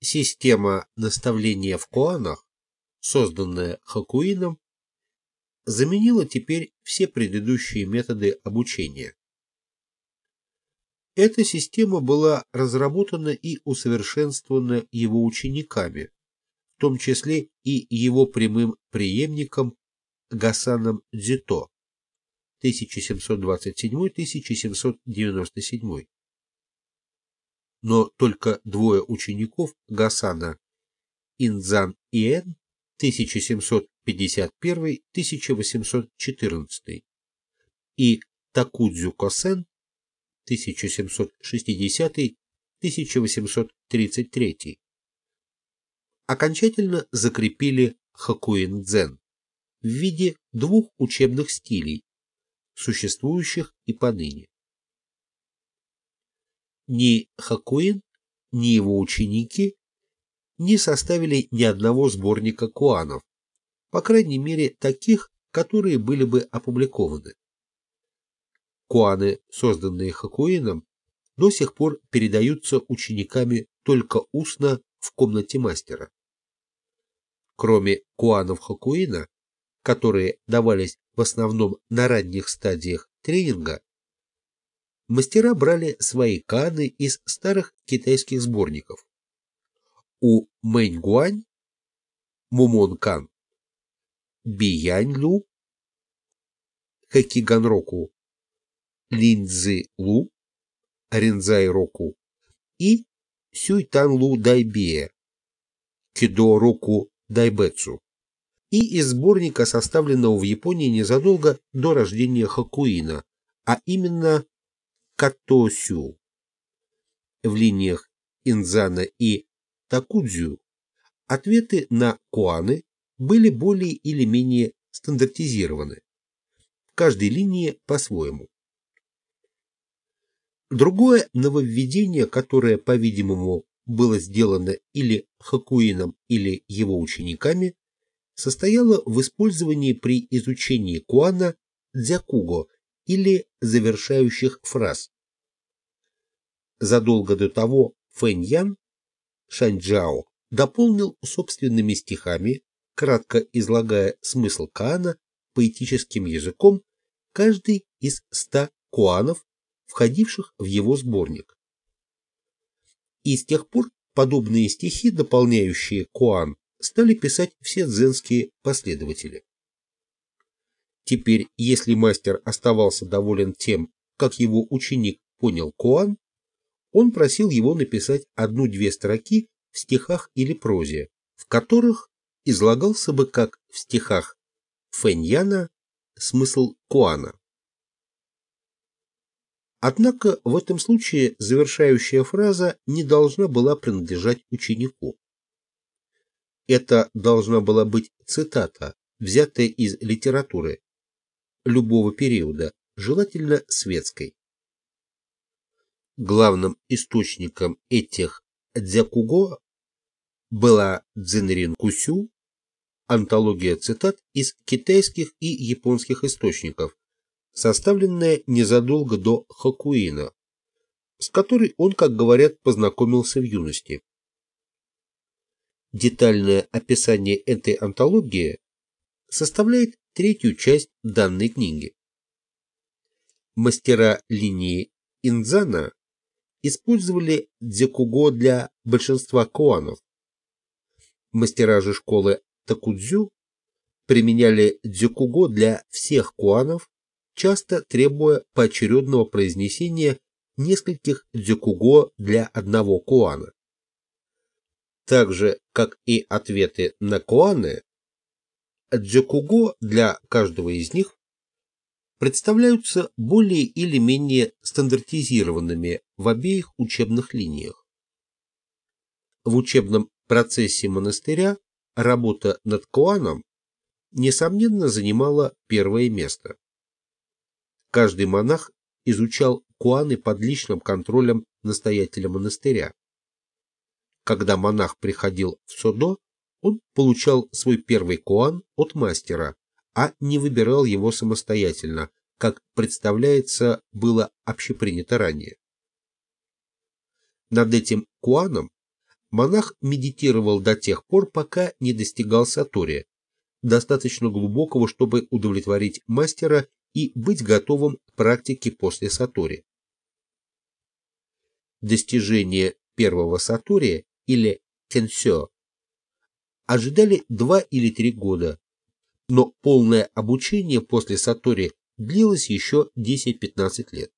Система наставления в Куанах, созданная Хакуином, заменила теперь все предыдущие методы обучения. Эта система была разработана и усовершенствована его учениками, в том числе и его прямым преемником Гасаном Дзито 1727-1797. Но только двое учеников Гасана. Инзан Иэн 1751-1814 и Такудзю Косен 1760-1833 окончательно закрепили Хакуин-дзен в виде двух учебных стилей, существующих и поныне. Ни Хакуин, ни его ученики не составили ни одного сборника куанов, по крайней мере таких, которые были бы опубликованы. Куаны, созданные Хакуином, до сих пор передаются учениками только устно в комнате мастера. Кроме куанов Хакуина, которые давались в основном на ранних стадиях тренинга, мастера брали свои каны из старых китайских сборников. У Мэньгуань, Мумон Кан, Биянь Лу, Хэкиганроку Линзы Лу, Ринзай Року и Сюйтан Лу Дайбе, Кидо Року Дайбэцу и из сборника, составленного в Японии незадолго до рождения Хакуина, а именно Катосю. В линиях Инзана и Такудзю ответы на куаны были более или менее стандартизированы. В каждой линии по-своему. Другое нововведение, которое, по-видимому, было сделано или Хакуином, или его учениками, состояло в использовании при изучении куана дзякуго или завершающих фраз. Задолго до того Фэнь Ян Шаньчжао дополнил собственными стихами, кратко излагая смысл каана поэтическим языком, каждый из ста куанов входивших в его сборник. И с тех пор подобные стихи, дополняющие Куан, стали писать все дзенские последователи. Теперь, если мастер оставался доволен тем, как его ученик понял Куан, он просил его написать одну-две строки в стихах или прозе, в которых излагался бы, как в стихах Фэньяна, смысл Куана. Однако в этом случае завершающая фраза не должна была принадлежать ученику. Это должна была быть цитата, взятая из литературы любого периода, желательно светской. Главным источником этих дзякуго была Дзенрин Кусю, антология цитат из китайских и японских источников, составленная незадолго до Хакуина, с которой он, как говорят, познакомился в юности. Детальное описание этой антологии составляет третью часть данной книги. Мастера линии Инзана использовали дзекуго для большинства куанов. Мастера же школы Такудзю применяли дзюкуго для всех куанов часто требуя поочередного произнесения нескольких дзюкуго для одного куана. Так же, как и ответы на куаны, дзюкуго для каждого из них представляются более или менее стандартизированными в обеих учебных линиях. В учебном процессе монастыря работа над куаном несомненно занимала первое место. Каждый монах изучал куаны под личным контролем настоятеля монастыря. Когда монах приходил в Содо, он получал свой первый куан от мастера, а не выбирал его самостоятельно, как представляется, было общепринято ранее. Над этим куаном монах медитировал до тех пор, пока не достигал сатори, достаточно глубокого, чтобы удовлетворить мастера и быть готовым к практике после сатори. Достижение первого сатори или кенсё ожидали два или три года, но полное обучение после сатори длилось еще 10-15 лет.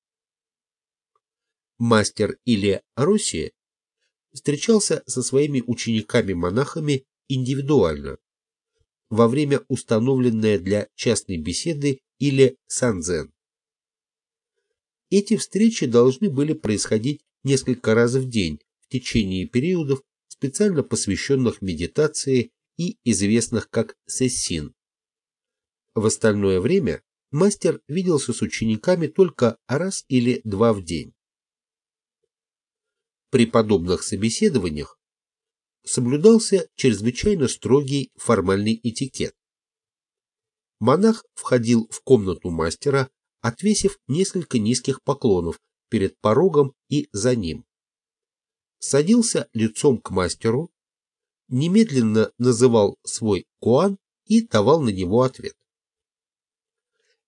Мастер или Руси встречался со своими учениками-монахами индивидуально, во время установленное для частной беседы или санзен. Эти встречи должны были происходить несколько раз в день в течение периодов, специально посвященных медитации и известных как сессин. В остальное время мастер виделся с учениками только раз или два в день. При подобных собеседованиях соблюдался чрезвычайно строгий формальный этикет. Монах входил в комнату мастера, отвесив несколько низких поклонов перед порогом и за ним. Садился лицом к мастеру, немедленно называл свой куан и давал на него ответ.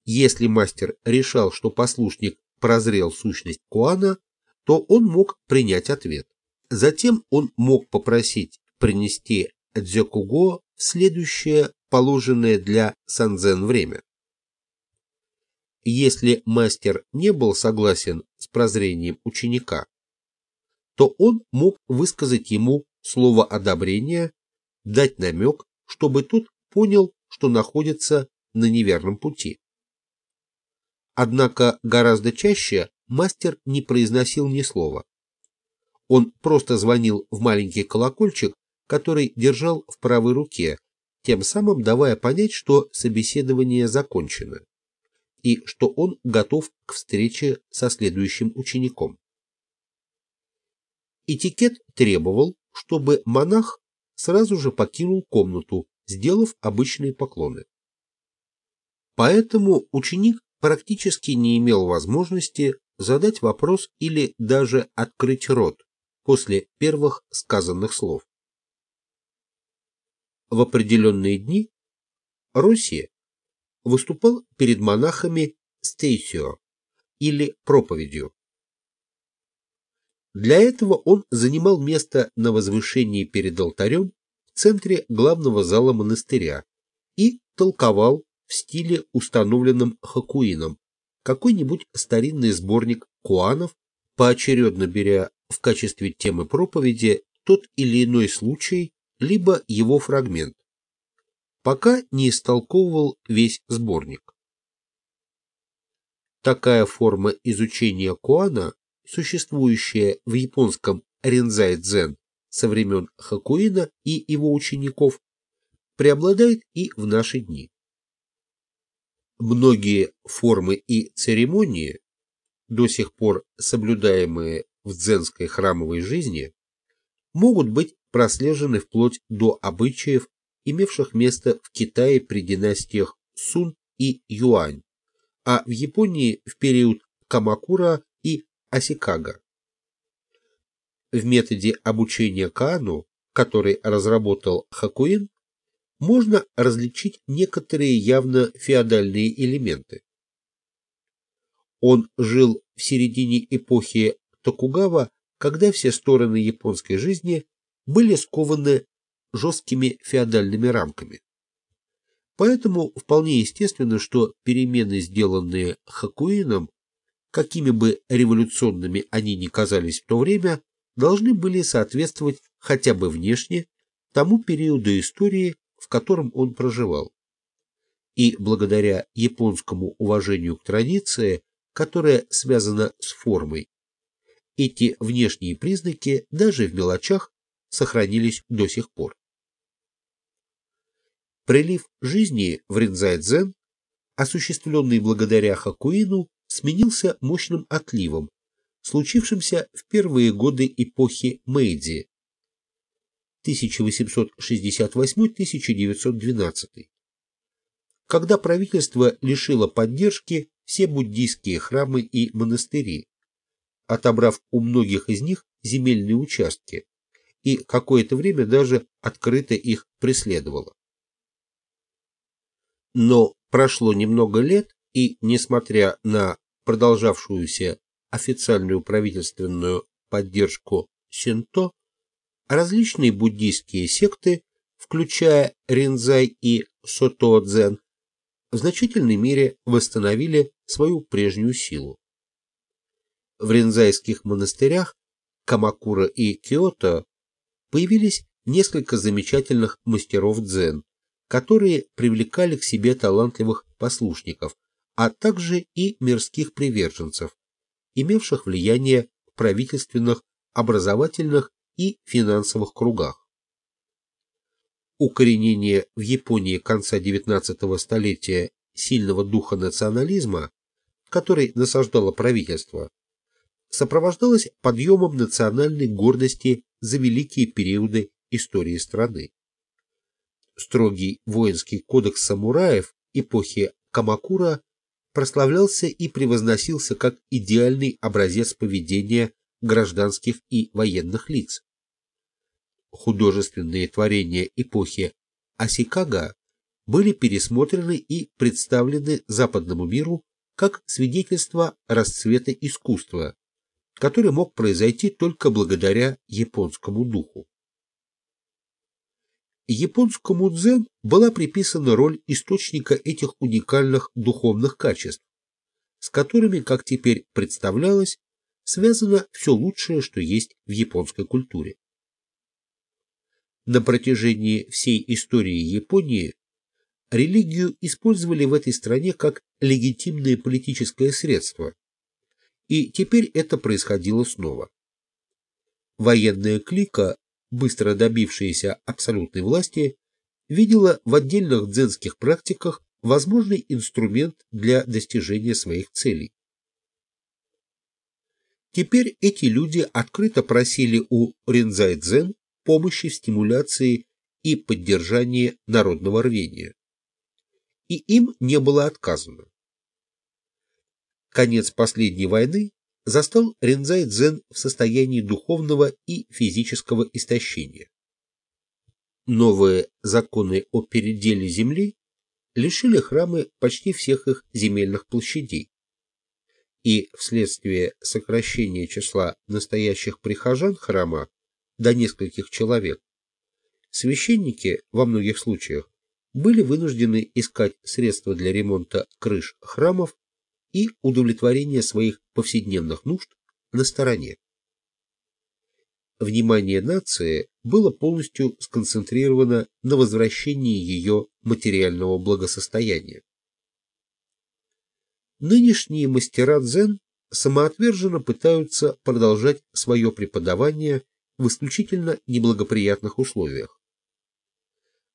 Если мастер решал, что послушник прозрел сущность куана, то он мог принять ответ. Затем он мог попросить принести дзёкуго в следующее положенное для санзен время. Если мастер не был согласен с прозрением ученика, то он мог высказать ему слово одобрения, дать намек, чтобы тот понял, что находится на неверном пути. Однако гораздо чаще мастер не произносил ни слова. Он просто звонил в маленький колокольчик, который держал в правой руке, тем самым давая понять, что собеседование закончено и что он готов к встрече со следующим учеником. Этикет требовал, чтобы монах сразу же покинул комнату, сделав обычные поклоны. Поэтому ученик практически не имел возможности задать вопрос или даже открыть рот, после первых сказанных слов. В определенные дни Россия выступал перед монахами стейсио или проповедью. Для этого он занимал место на возвышении перед алтарем в центре главного зала монастыря и толковал в стиле, установленном Хакуином, какой-нибудь старинный сборник куанов, поочередно беря в качестве темы проповеди тот или иной случай, либо его фрагмент, пока не истолковывал весь сборник. Такая форма изучения куана, существующая в японском рензай-дзен со времен Хакуина и его учеников, преобладает и в наши дни. Многие формы и церемонии, до сих пор соблюдаемые в дзенской храмовой жизни могут быть прослежены вплоть до обычаев, имевших место в Китае при династиях Сун и Юань, а в Японии в период Камакура Асикага. В методе обучения Каану, который разработал Хакуин, можно различить некоторые явно феодальные элементы. Он жил в середине эпохи Токугава, когда все стороны японской жизни были скованы жесткими феодальными рамками. Поэтому вполне естественно, что перемены, сделанные Хакуином, какими бы революционными они ни казались в то время, должны были соответствовать хотя бы внешне тому периоду истории, в котором он проживал. И благодаря японскому уважению к традиции, которая связана с формой, эти внешние признаки даже в мелочах сохранились до сих пор. Прилив жизни в Ринзайдзен, осуществленный благодаря Хакуину, сменился мощным отливом, случившимся в первые годы эпохи Мэйдзи 1868-1912, когда правительство лишило поддержки все буддийские храмы и монастыри, отобрав у многих из них земельные участки и какое-то время даже открыто их преследовала. Но прошло немного лет, и, несмотря на продолжавшуюся официальную правительственную поддержку Синто, различные буддийские секты, включая Ринзай и Сотоодзен, в значительной мере восстановили свою прежнюю силу. В ринзайских монастырях Камакура и Киото появились несколько замечательных мастеров дзен, которые привлекали к себе талантливых послушников, а также и мирских приверженцев, имевших влияние в правительственных, образовательных и финансовых кругах. Укоренение в Японии конца XIX столетия сильного духа национализма, который насаждало правительство, сопровождалось подъемом национальной гордости за великие периоды истории страны. Строгий воинский кодекс самураев эпохи Камакура прославлялся и превозносился как идеальный образец поведения гражданских и военных лиц. Художественные творения эпохи Асикага были пересмотрены и представлены западному миру как свидетельство расцвета искусства, который мог произойти только благодаря японскому духу. Японскому дзен была приписана роль источника этих уникальных духовных качеств, с которыми, как теперь представлялось, связано все лучшее, что есть в японской культуре. На протяжении всей истории Японии религию использовали в этой стране как легитимное политическое средство, и теперь это происходило снова. Военная клика быстро добившаяся абсолютной власти, видела в отдельных дзенских практиках возможный инструмент для достижения своих целей. Теперь эти люди открыто просили у Ринзай-дзен помощи в стимуляции и поддержании народного рвения. И им не было отказано. Конец последней войны застал Рензай Дзен в состоянии духовного и физического истощения. Новые законы о переделе земли лишили храмы почти всех их земельных площадей, и вследствие сокращения числа настоящих прихожан храма до нескольких человек, священники во многих случаях были вынуждены искать средства для ремонта крыш храмов и удовлетворения своих повседневных нужд на стороне. Внимание нации было полностью сконцентрировано на возвращении ее материального благосостояния. Нынешние мастера дзен самоотверженно пытаются продолжать свое преподавание в исключительно неблагоприятных условиях.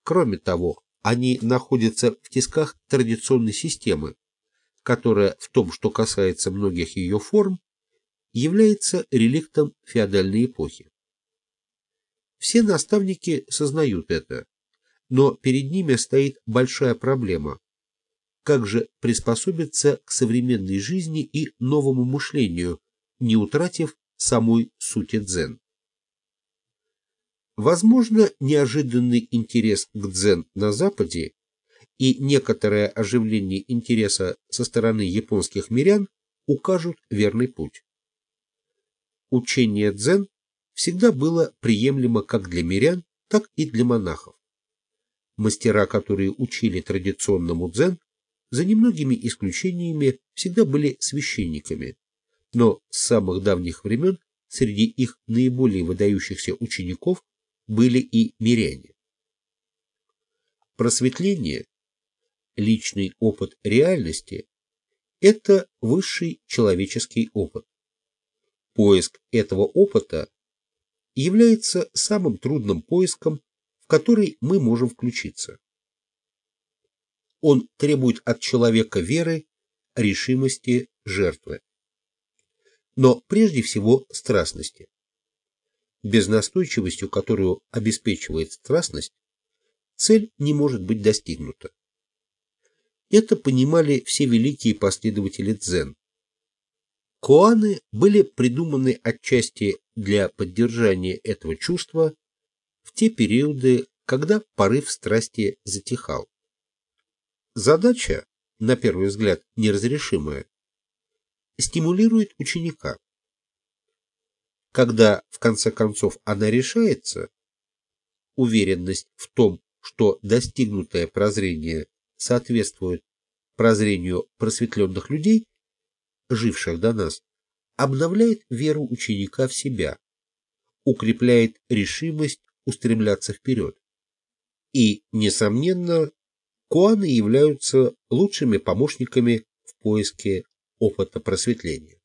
Кроме того, они находятся в тисках традиционной системы, которая в том, что касается многих ее форм, является реликтом феодальной эпохи. Все наставники сознают это, но перед ними стоит большая проблема. Как же приспособиться к современной жизни и новому мышлению, не утратив самой сути дзен? Возможно, неожиданный интерес к дзен на Западе и некоторое оживление интереса со стороны японских мирян укажут верный путь. Учение дзен всегда было приемлемо как для мирян, так и для монахов. Мастера, которые учили традиционному дзен, за немногими исключениями всегда были священниками, но с самых давних времен среди их наиболее выдающихся учеников были и миряне. Просветление личный опыт реальности – это высший человеческий опыт. Поиск этого опыта является самым трудным поиском, в который мы можем включиться. Он требует от человека веры, решимости, жертвы. Но прежде всего страстности. Без настойчивостью, которую обеспечивает страстность, цель не может быть достигнута. Это понимали все великие последователи дзен. Коаны были придуманы отчасти для поддержания этого чувства в те периоды, когда порыв страсти затихал. Задача, на первый взгляд неразрешимая, стимулирует ученика. Когда в конце концов она решается, уверенность в том, что достигнутое прозрение соответствует прозрению просветленных людей, живших до нас, обновляет веру ученика в себя, укрепляет решимость устремляться вперед. И, несомненно, куаны являются лучшими помощниками в поиске опыта просветления.